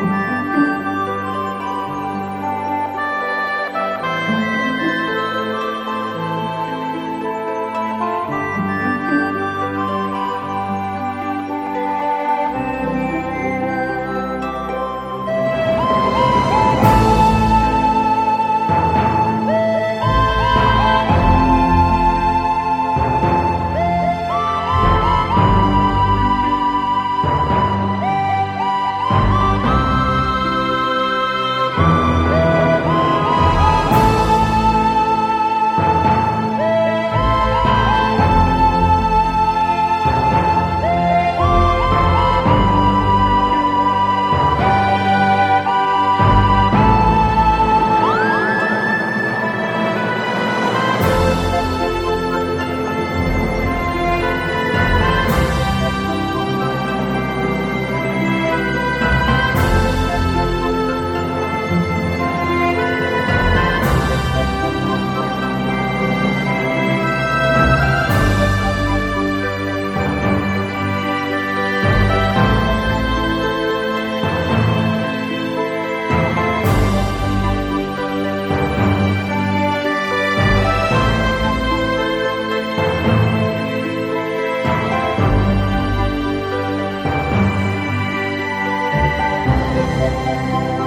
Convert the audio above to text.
Bye. Música